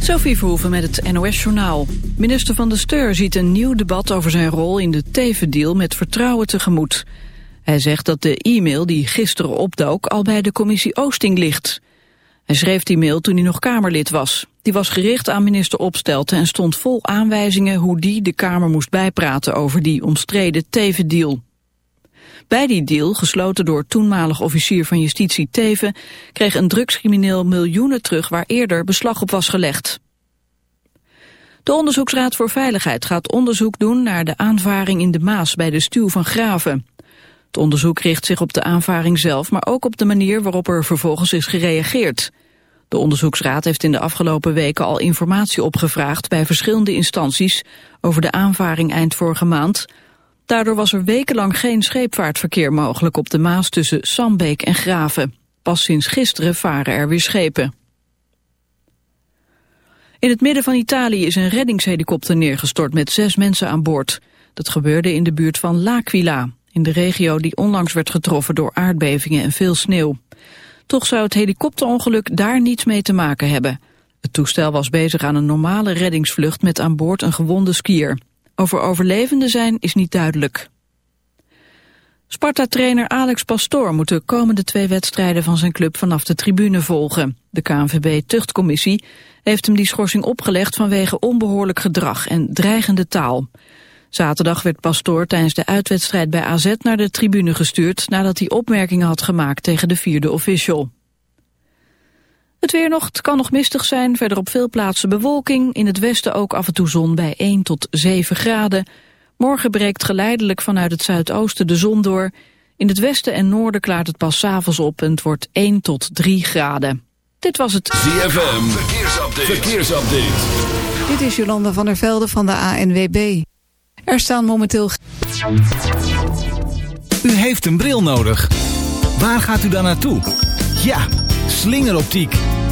Sophie Verhoeven met het NOS-journaal. Minister van de Steur ziet een nieuw debat over zijn rol in de Teven-deal met vertrouwen tegemoet. Hij zegt dat de e-mail die gisteren opdook al bij de commissie Oosting ligt. Hij schreef die mail toen hij nog Kamerlid was. Die was gericht aan minister Opstelten en stond vol aanwijzingen hoe die de Kamer moest bijpraten over die omstreden Teven-deal. Bij die deal, gesloten door toenmalig officier van justitie Teven, kreeg een drugscrimineel miljoenen terug waar eerder beslag op was gelegd. De Onderzoeksraad voor Veiligheid gaat onderzoek doen naar de aanvaring in de Maas bij de stuw van Graven. Het onderzoek richt zich op de aanvaring zelf, maar ook op de manier waarop er vervolgens is gereageerd. De onderzoeksraad heeft in de afgelopen weken al informatie opgevraagd bij verschillende instanties over de aanvaring eind vorige maand, Daardoor was er wekenlang geen scheepvaartverkeer mogelijk op de Maas tussen Sambeek en Graven. Pas sinds gisteren varen er weer schepen. In het midden van Italië is een reddingshelikopter neergestort met zes mensen aan boord. Dat gebeurde in de buurt van L'Aquila, in de regio die onlangs werd getroffen door aardbevingen en veel sneeuw. Toch zou het helikopterongeluk daar niets mee te maken hebben. Het toestel was bezig aan een normale reddingsvlucht met aan boord een gewonde skier. Over overlevenden zijn is niet duidelijk. Sparta-trainer Alex Pastoor moet de komende twee wedstrijden van zijn club vanaf de tribune volgen. De KNVB-tuchtcommissie heeft hem die schorsing opgelegd vanwege onbehoorlijk gedrag en dreigende taal. Zaterdag werd Pastoor tijdens de uitwedstrijd bij AZ naar de tribune gestuurd nadat hij opmerkingen had gemaakt tegen de vierde official. Het weer nog, het kan nog mistig zijn, verder op veel plaatsen bewolking. In het westen ook af en toe zon bij 1 tot 7 graden. Morgen breekt geleidelijk vanuit het zuidoosten de zon door. In het westen en noorden klaart het pas s'avonds op en het wordt 1 tot 3 graden. Dit was het ZFM, verkeersupdate. verkeersupdate. Dit is Jolanda van der Velde van de ANWB. Er staan momenteel... U heeft een bril nodig. Waar gaat u dan naartoe? Ja Slingeroptiek.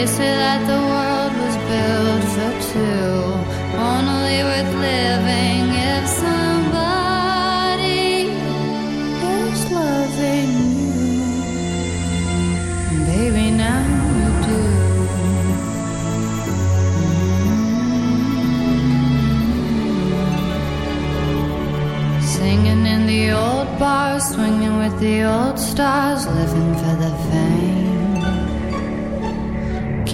They say that the world was built for two, only worth living if somebody is loving you. Baby, now you do. Singing in the old bars, swinging with the old stars, living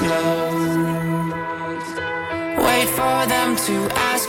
slow. Wait for them to ask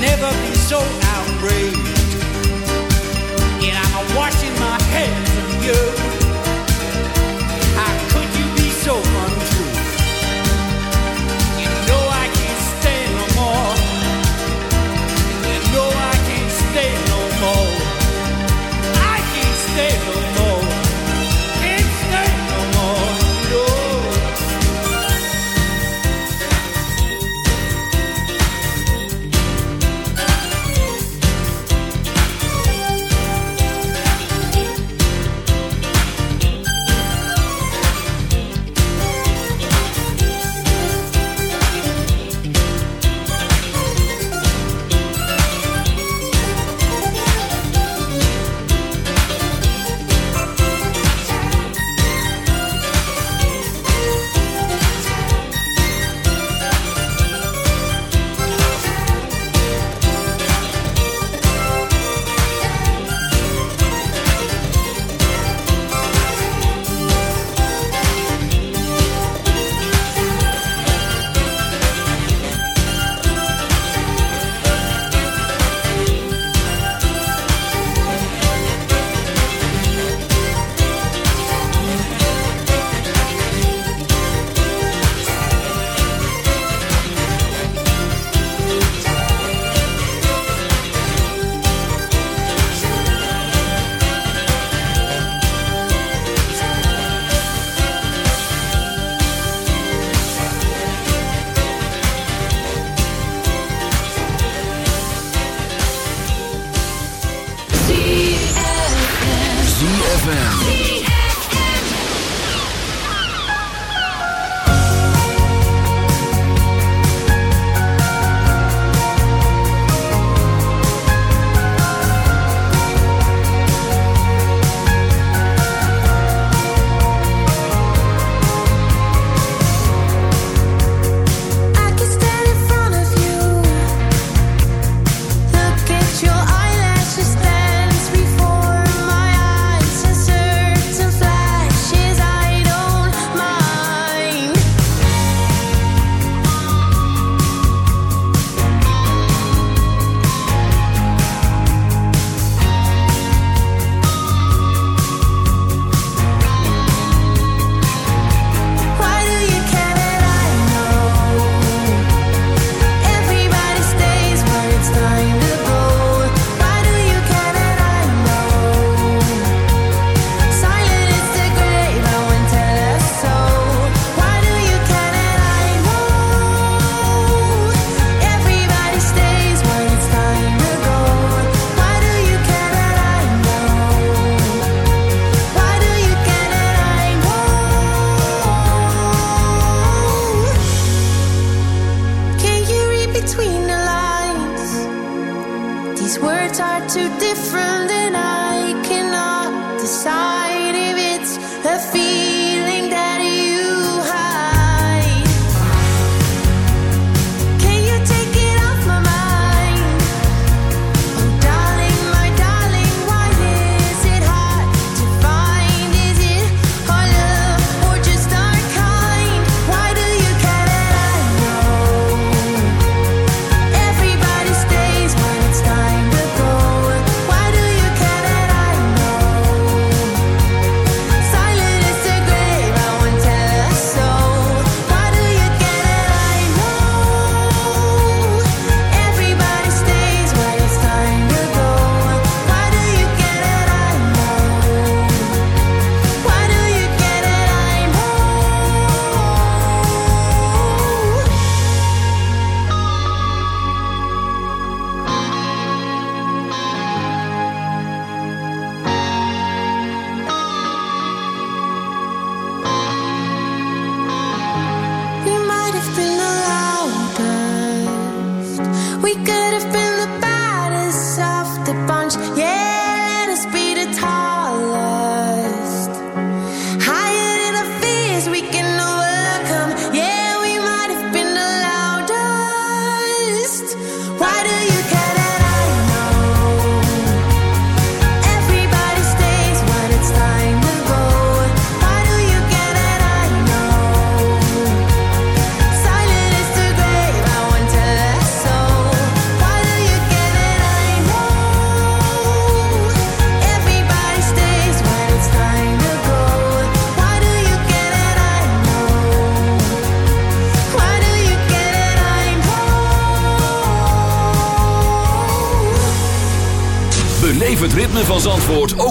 never been so outraged.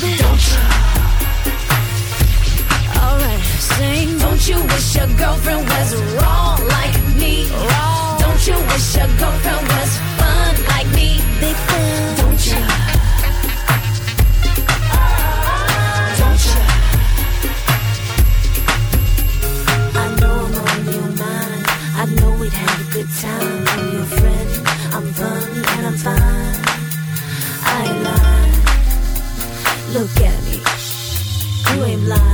Don't. Alright, sing. Don't you wish your girlfriend was wrong like me? Wrong. Don't you wish your girlfriend was fun like me? Don't. I know we'd a good time. Your friend, I'm fun. Look at me. You ain't lying.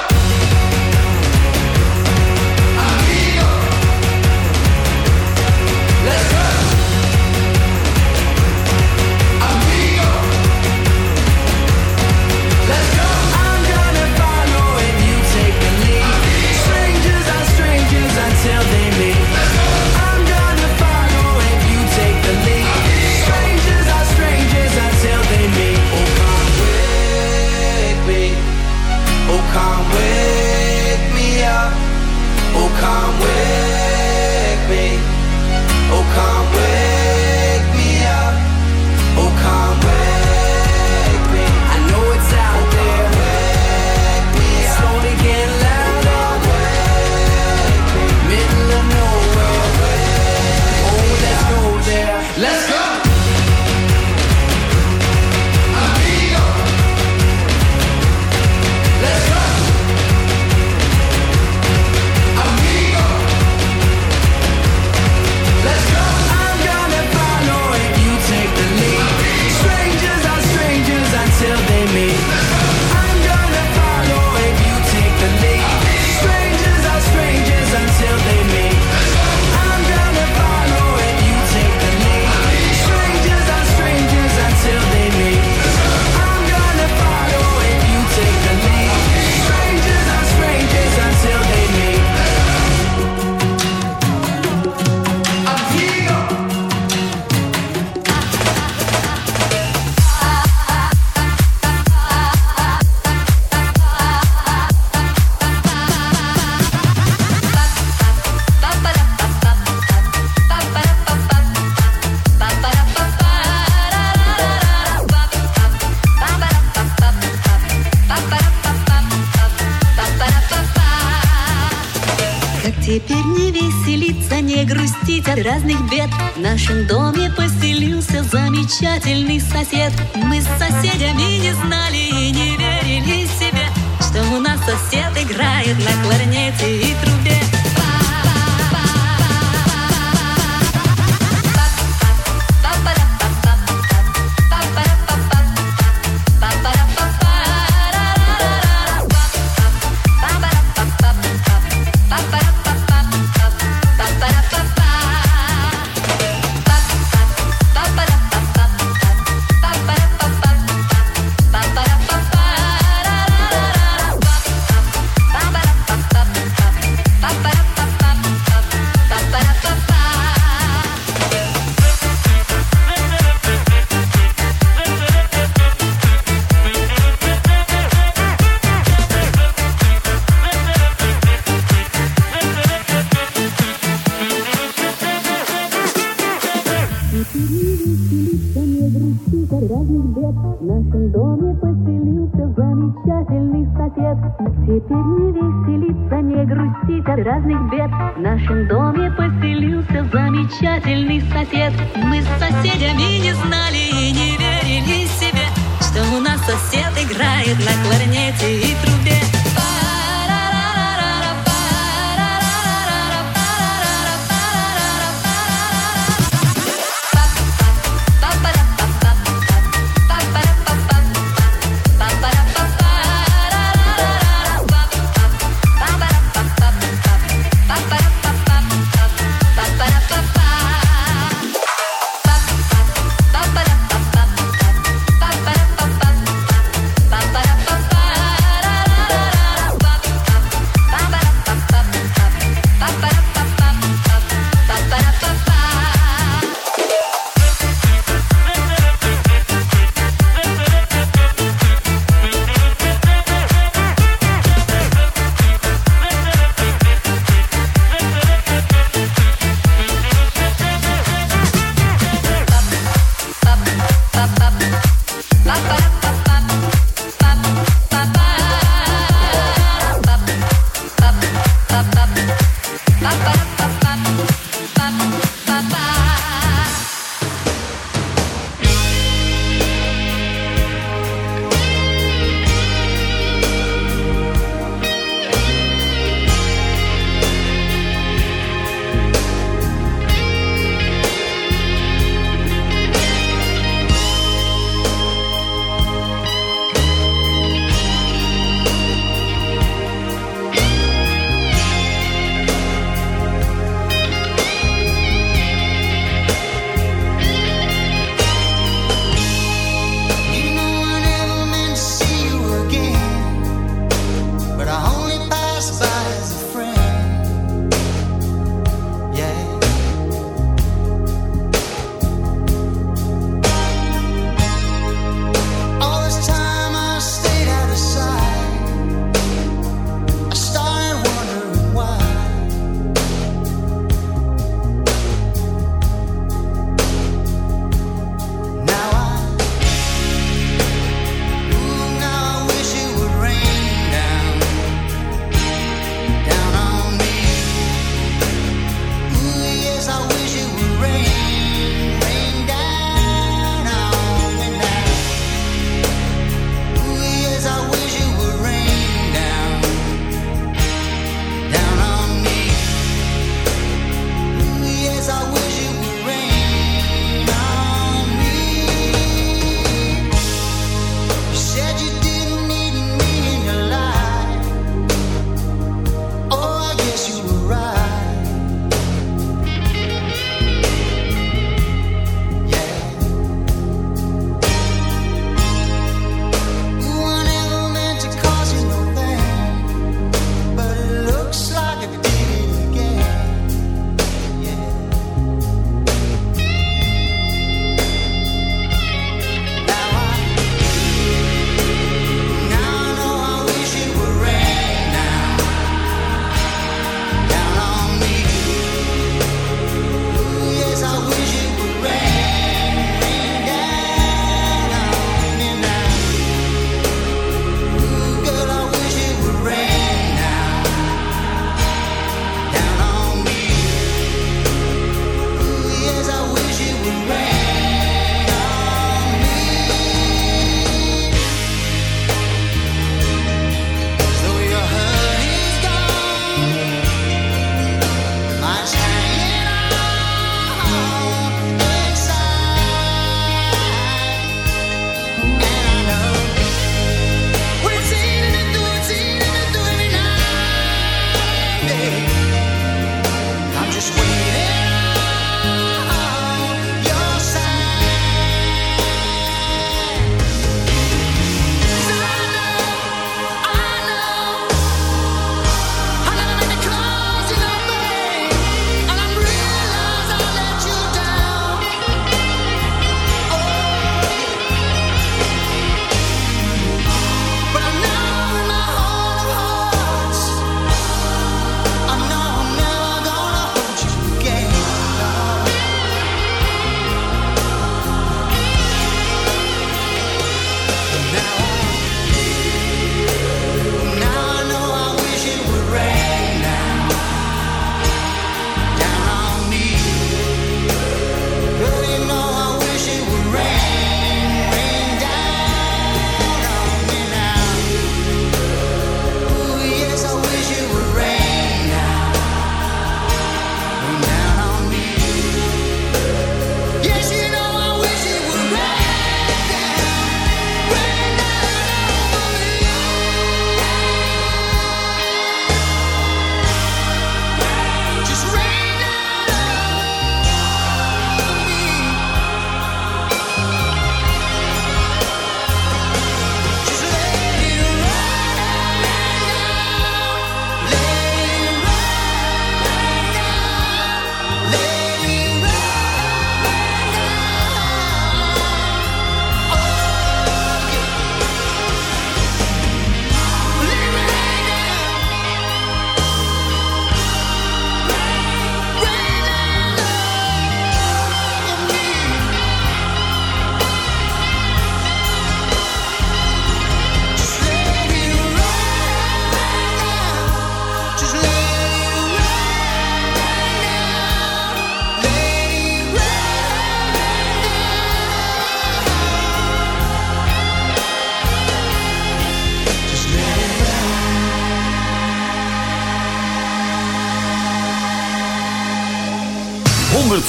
راز نہیں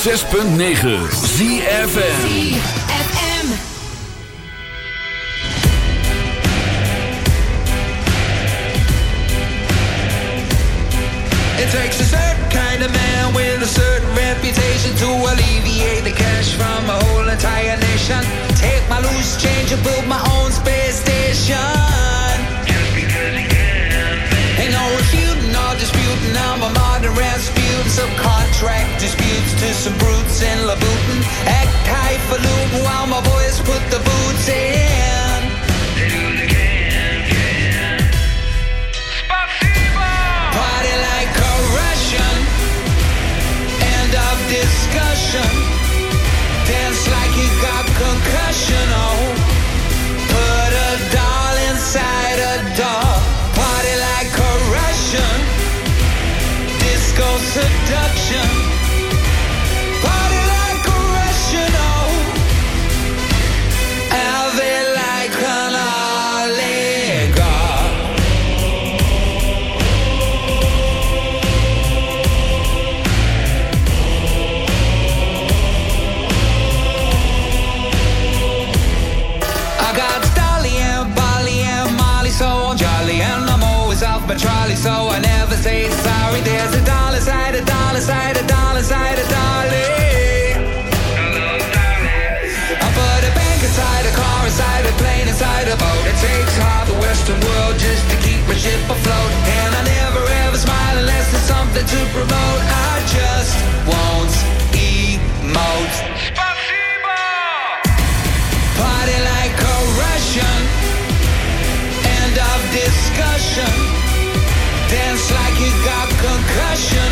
106.9 ZFN ship afloat And I never ever smile unless there's something to promote. I just won't emote. Spasibo! Party like a Russian. End of discussion. Dance like you got concussion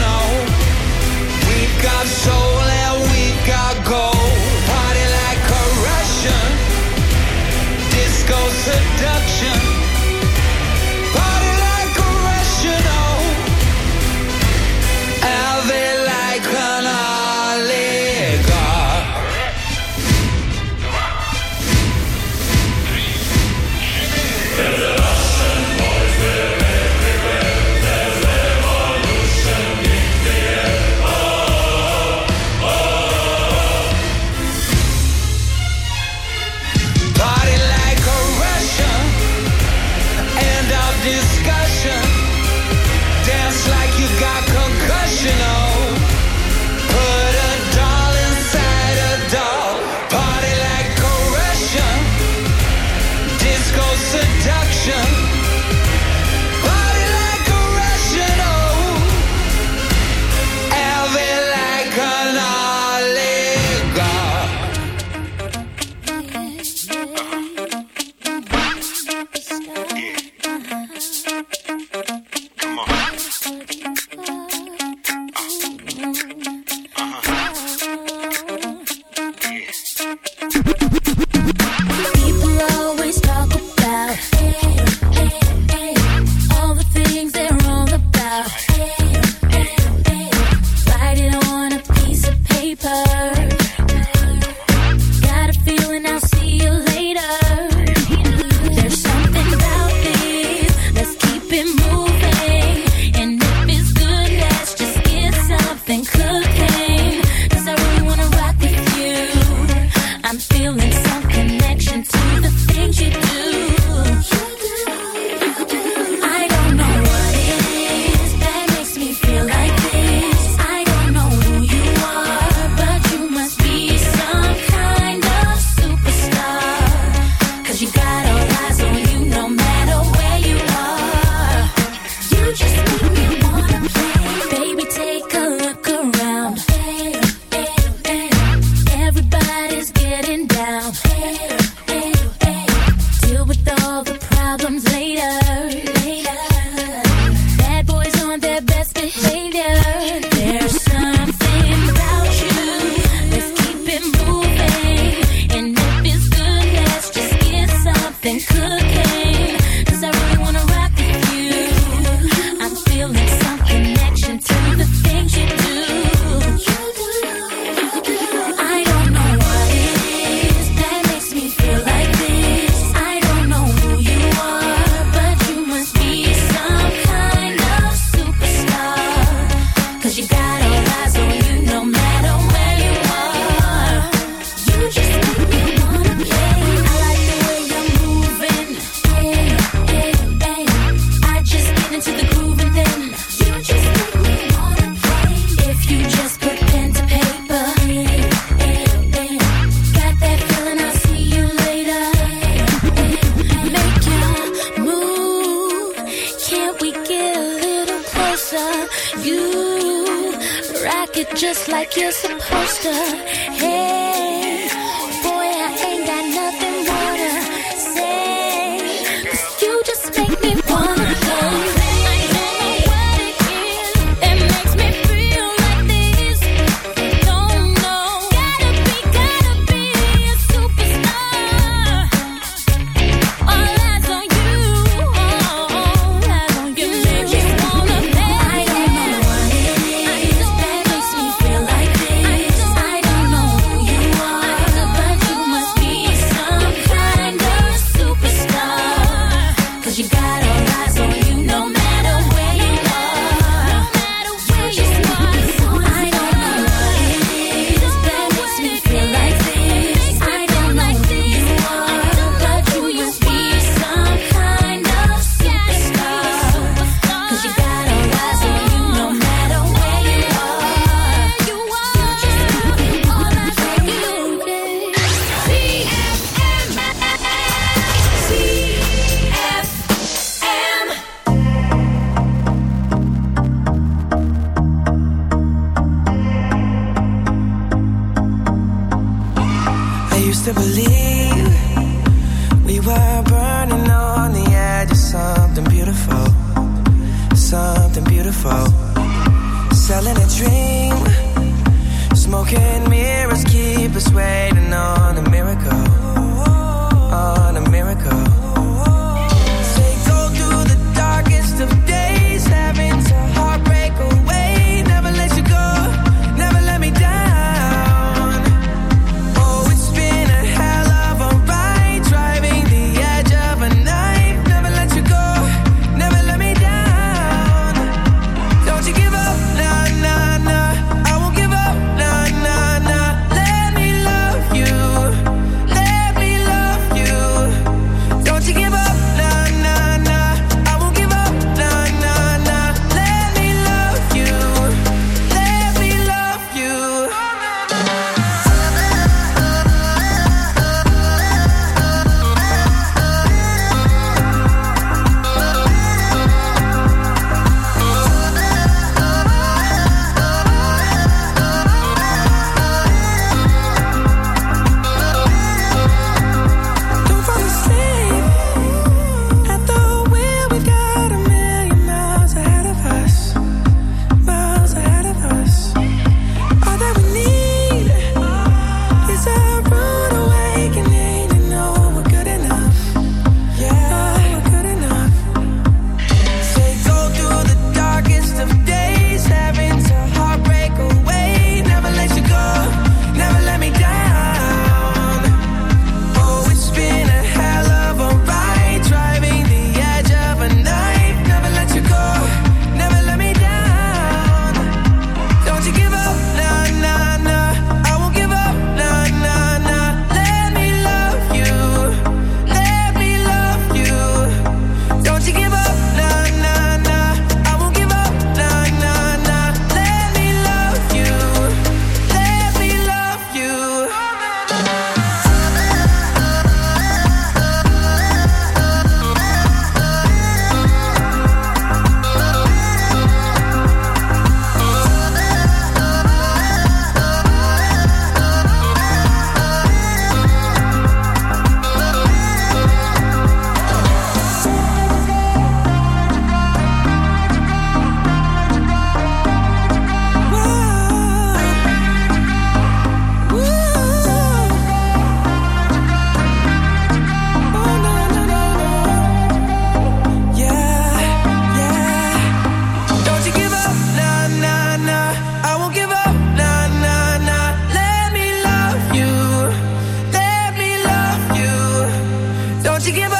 to give up.